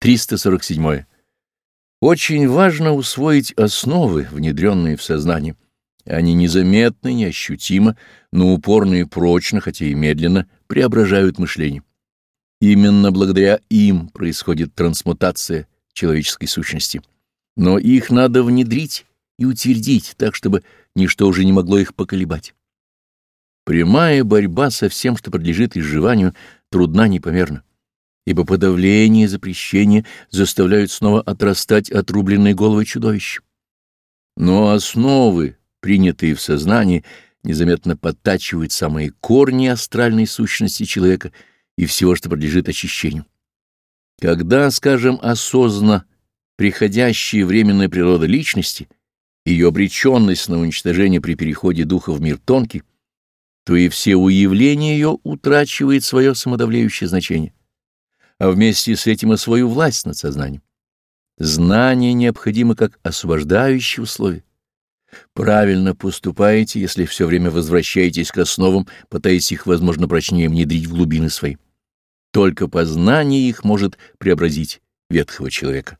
347. Очень важно усвоить основы, внедренные в сознание. Они незаметны, неощутимо, но упорно и прочно, хотя и медленно, преображают мышление. Именно благодаря им происходит трансмутация человеческой сущности. Но их надо внедрить и утвердить так, чтобы ничто уже не могло их поколебать. Прямая борьба со всем, что подлежит изживанию, трудна непомерно ибо подавление и запрещение заставляют снова отрастать отрубленные головы чудовищ. Но основы, принятые в сознании, незаметно подтачивают самые корни астральной сущности человека и всего, что подлежит очищению. Когда, скажем, осознанно приходящая временная природа личности, ее обреченность на уничтожение при переходе духа в мир тонкий, то и все уявления ее утрачивает свое самодавляющее значение а вместе с этим и свою власть над сознанием. Знание необходимо как освобождающее условие. Правильно поступаете, если все время возвращаетесь к основам, пытаясь их, возможно, прочнее внедрить в глубины свои. Только познание их может преобразить ветхого человека.